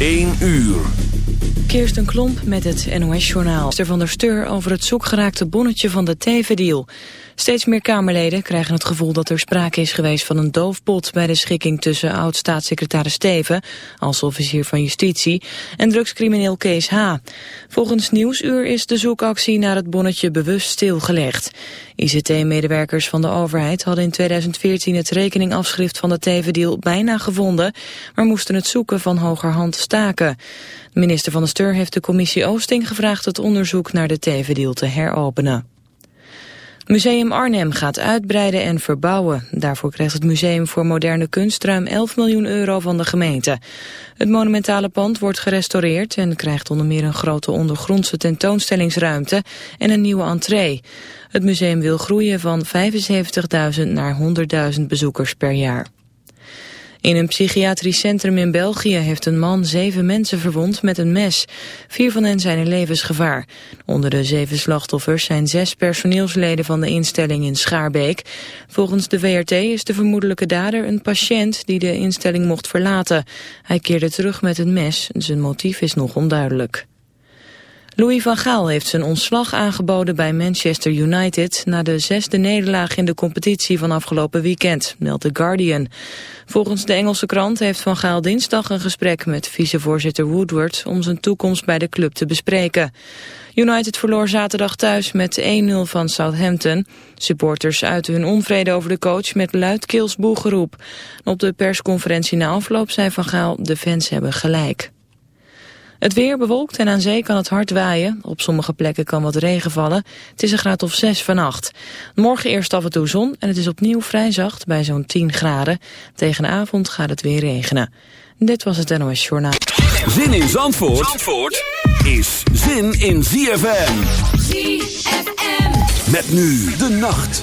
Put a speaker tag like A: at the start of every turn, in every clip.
A: 1 uur.
B: Kirsten Klomp met het NOS-journaal. Van der Steur over het zoekgeraakte bonnetje van de Teven-deal. Steeds meer Kamerleden krijgen het gevoel dat er sprake is geweest van een doofpot bij de schikking tussen oud-staatssecretaris Steven, als officier van justitie, en drugscrimineel Kees H. Volgens Nieuwsuur is de zoekactie naar het bonnetje bewust stilgelegd. ICT-medewerkers van de overheid hadden in 2014 het rekeningafschrift van de Teven-deal bijna gevonden, maar moesten het zoeken van hogerhand staken. De minister van de Steur heeft de commissie Oosting gevraagd het onderzoek naar de Teven-deal te heropenen. Museum Arnhem gaat uitbreiden en verbouwen. Daarvoor krijgt het Museum voor Moderne Kunst ruim 11 miljoen euro van de gemeente. Het monumentale pand wordt gerestaureerd en krijgt onder meer een grote ondergrondse tentoonstellingsruimte en een nieuwe entree. Het museum wil groeien van 75.000 naar 100.000 bezoekers per jaar. In een psychiatrisch centrum in België heeft een man zeven mensen verwond met een mes. Vier van hen zijn in levensgevaar. Onder de zeven slachtoffers zijn zes personeelsleden van de instelling in Schaarbeek. Volgens de VRT is de vermoedelijke dader een patiënt die de instelling mocht verlaten. Hij keerde terug met een mes. Zijn motief is nog onduidelijk. Louis van Gaal heeft zijn ontslag aangeboden bij Manchester United... na de zesde nederlaag in de competitie van afgelopen weekend, meldt The Guardian. Volgens de Engelse krant heeft Van Gaal dinsdag een gesprek met vicevoorzitter Woodward... om zijn toekomst bij de club te bespreken. United verloor zaterdag thuis met 1-0 van Southampton. Supporters uiten hun onvrede over de coach met luidkeels boegeroep. Op de persconferentie na afloop zei Van Gaal... de fans hebben gelijk. Het weer bewolkt en aan zee kan het hard waaien. Op sommige plekken kan wat regen vallen. Het is een graad of 6 vannacht. Morgen eerst af en toe zon en het is opnieuw vrij zacht bij zo'n 10 graden. Tegen de avond gaat het weer regenen. Dit was het NOS Journaal.
A: Zin in Zandvoort, Zandvoort is zin in ZFM. ZFM. Met nu de nacht.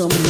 C: some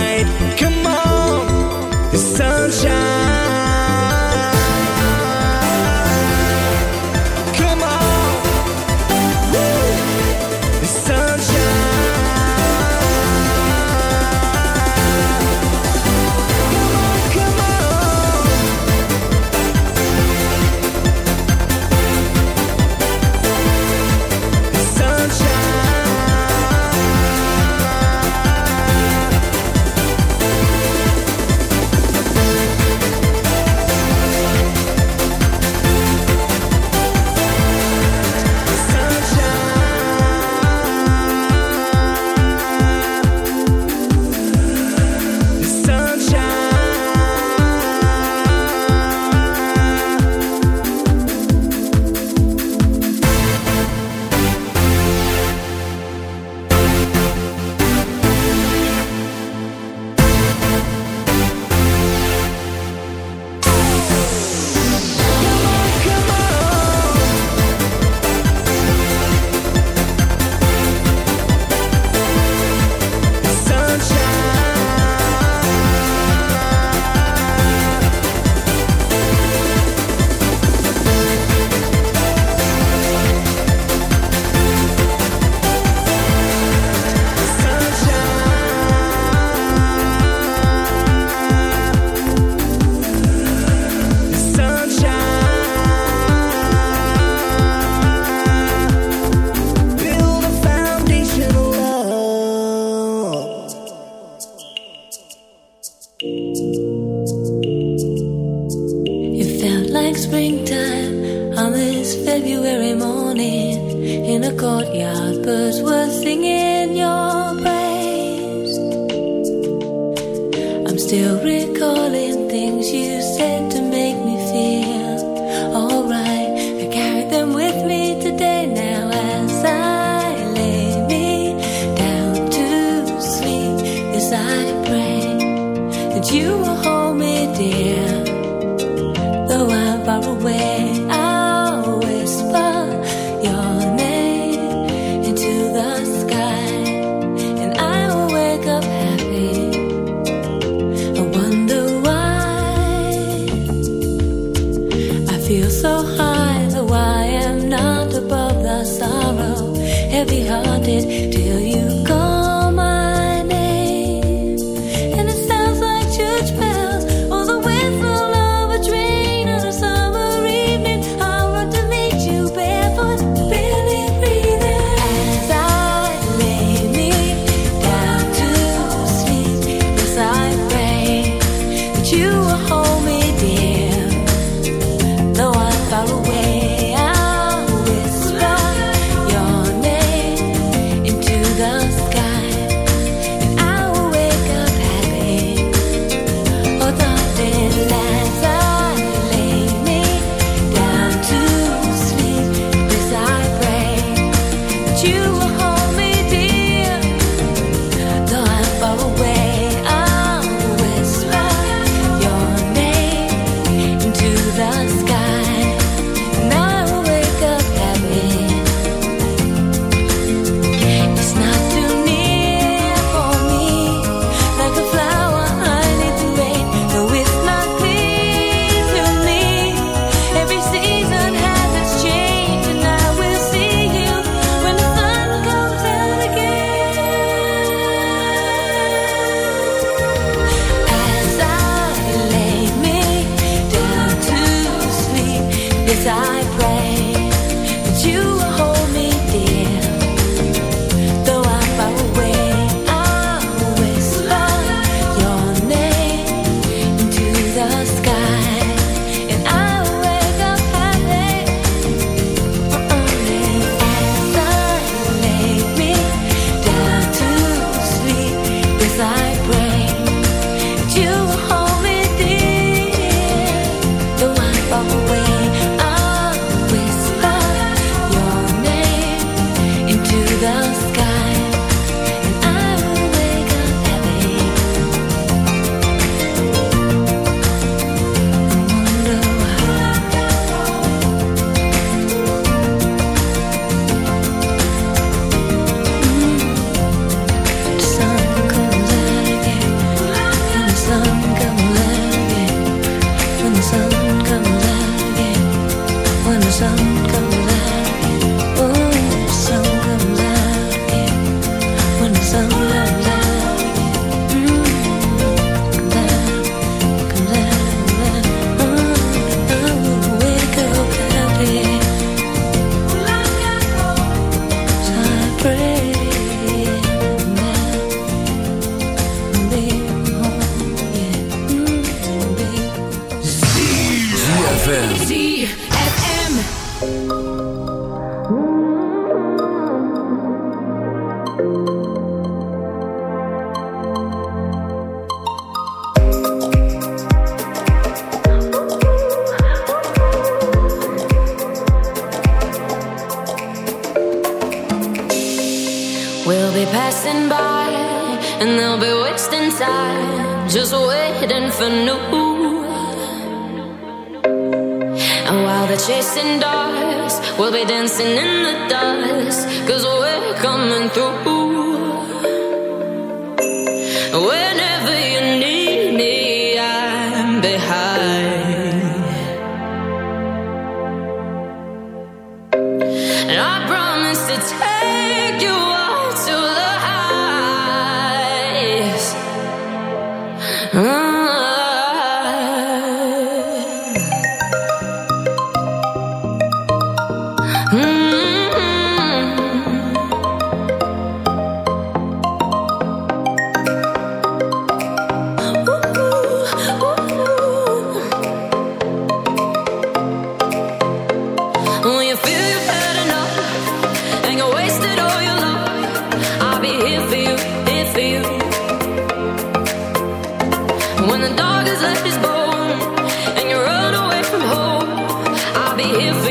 D: be
E: here for